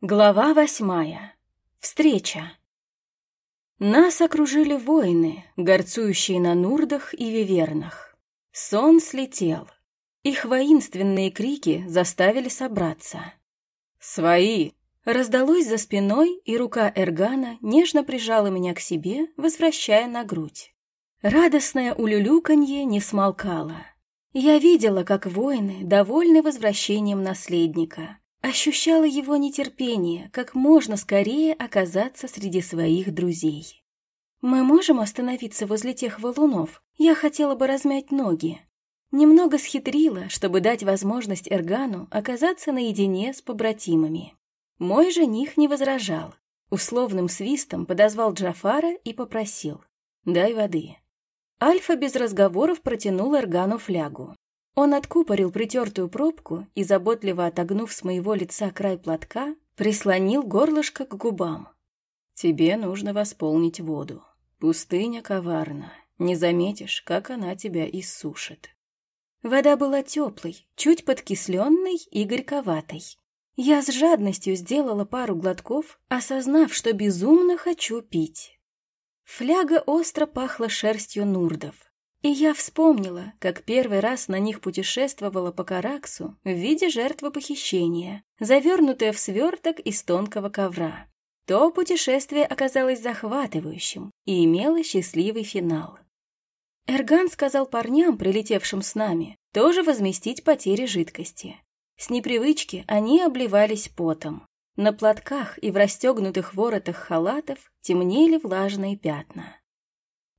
Глава восьмая. Встреча. Нас окружили воины, горцующие на нурдах и вивернах. Сон слетел. Их воинственные крики заставили собраться. «Свои!» Раздалось за спиной, и рука Эргана нежно прижала меня к себе, возвращая на грудь. Радостное улюлюканье не смолкало. Я видела, как воины довольны возвращением наследника, Ощущала его нетерпение, как можно скорее оказаться среди своих друзей. «Мы можем остановиться возле тех валунов? Я хотела бы размять ноги». Немного схитрила, чтобы дать возможность Эргану оказаться наедине с побратимами. Мой жених не возражал. Условным свистом подозвал Джафара и попросил «Дай воды». Альфа без разговоров протянул Эргану флягу. Он откупорил притертую пробку и, заботливо отогнув с моего лица край платка, прислонил горлышко к губам. «Тебе нужно восполнить воду. Пустыня коварна. Не заметишь, как она тебя иссушит». Вода была теплой, чуть подкисленной и горьковатой. Я с жадностью сделала пару глотков, осознав, что безумно хочу пить. Фляга остро пахла шерстью нурдов. И я вспомнила, как первый раз на них путешествовала по Караксу в виде жертвы похищения, завернутая в сверток из тонкого ковра. То путешествие оказалось захватывающим и имело счастливый финал. Эрган сказал парням, прилетевшим с нами, тоже возместить потери жидкости. С непривычки они обливались потом. На платках и в расстегнутых воротах халатов темнели влажные пятна.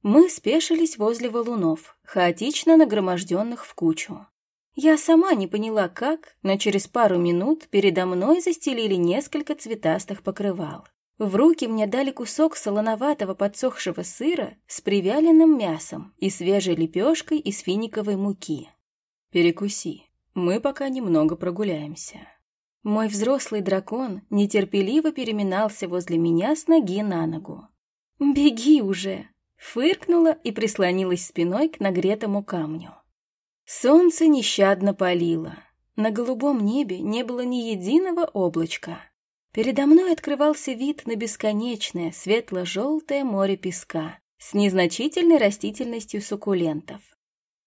Мы спешились возле валунов, хаотично нагроможденных в кучу. Я сама не поняла, как, но через пару минут передо мной застелили несколько цветастых покрывал. В руки мне дали кусок солоноватого подсохшего сыра с привяленным мясом и свежей лепешкой из финиковой муки. «Перекуси, мы пока немного прогуляемся». Мой взрослый дракон нетерпеливо переминался возле меня с ноги на ногу. «Беги уже!» Фыркнула и прислонилась спиной к нагретому камню. Солнце нещадно палило. На голубом небе не было ни единого облачка. Передо мной открывался вид на бесконечное светло-желтое море песка с незначительной растительностью суккулентов.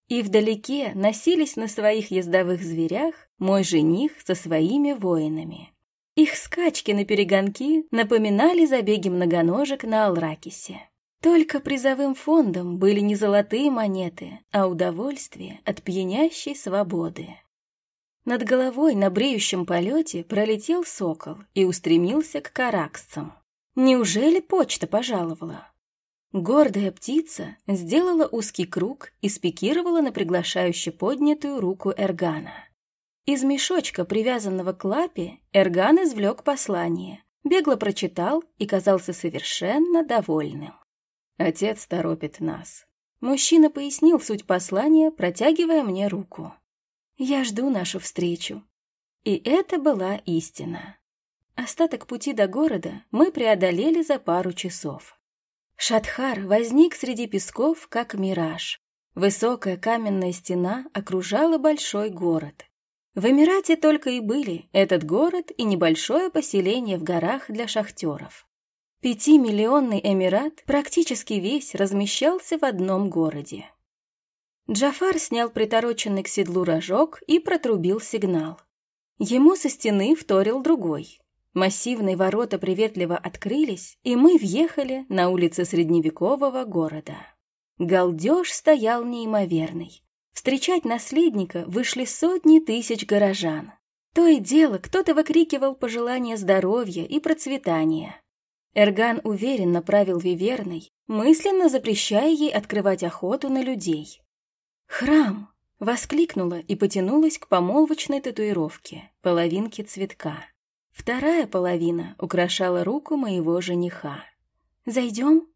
И вдалеке носились на своих ездовых зверях мой жених со своими воинами. Их скачки на перегонки напоминали забеги многоножек на Алракисе. Только призовым фондом были не золотые монеты, а удовольствие от пьянящей свободы. Над головой на бреющем полете пролетел сокол и устремился к караксцам. Неужели почта пожаловала? Гордая птица сделала узкий круг и спикировала на приглашающе поднятую руку Эргана. Из мешочка, привязанного к лапе, Эрган извлек послание, бегло прочитал и казался совершенно довольным. Отец торопит нас. Мужчина пояснил суть послания, протягивая мне руку. Я жду нашу встречу. И это была истина. Остаток пути до города мы преодолели за пару часов. Шатхар возник среди песков, как мираж. Высокая каменная стена окружала большой город. В Эмирате только и были этот город и небольшое поселение в горах для шахтеров. Пятимиллионный Эмират практически весь размещался в одном городе. Джафар снял притороченный к седлу рожок и протрубил сигнал. Ему со стены вторил другой. Массивные ворота приветливо открылись, и мы въехали на улицы средневекового города. Галдеж стоял неимоверный. Встречать наследника вышли сотни тысяч горожан. То и дело кто-то выкрикивал пожелания здоровья и процветания. Эрган уверенно правил Виверной, мысленно запрещая ей открывать охоту на людей. «Храм!» — воскликнула и потянулась к помолвочной татуировке, половинке цветка. Вторая половина украшала руку моего жениха. «Зайдем?»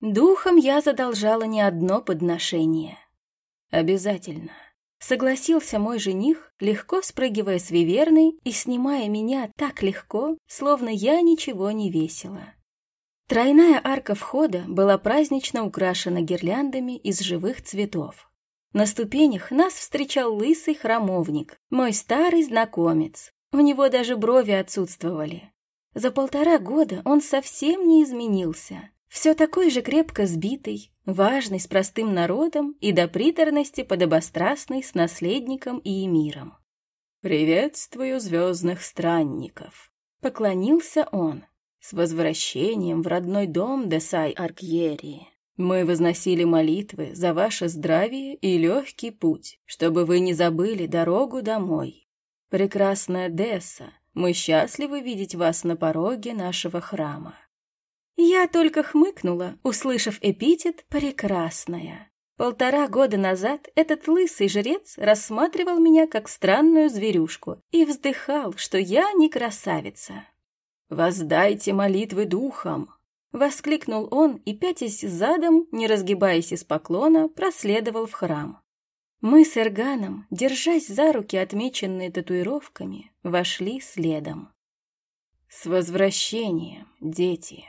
Духом я задолжала не одно подношение. «Обязательно», Согласился мой жених, легко спрыгивая с виверны и снимая меня так легко, словно я ничего не весила. Тройная арка входа была празднично украшена гирляндами из живых цветов. На ступенях нас встречал лысый храмовник, мой старый знакомец. У него даже брови отсутствовали. За полтора года он совсем не изменился. Все такой же крепко сбитый, важный с простым народом и до приторности подобострастный с наследником и эмиром. «Приветствую звездных странников», — поклонился он. «С возвращением в родной дом Десай Аркьерии. Мы возносили молитвы за ваше здравие и легкий путь, чтобы вы не забыли дорогу домой. Прекрасная Десса, мы счастливы видеть вас на пороге нашего храма. Я только хмыкнула, услышав эпитет «прекрасная». Полтора года назад этот лысый жрец рассматривал меня как странную зверюшку и вздыхал, что я не красавица. «Воздайте молитвы духам!» — воскликнул он и, пятясь задом, не разгибаясь из поклона, проследовал в храм. Мы с Эрганом, держась за руки, отмеченные татуировками, вошли следом. «С возвращением, дети!»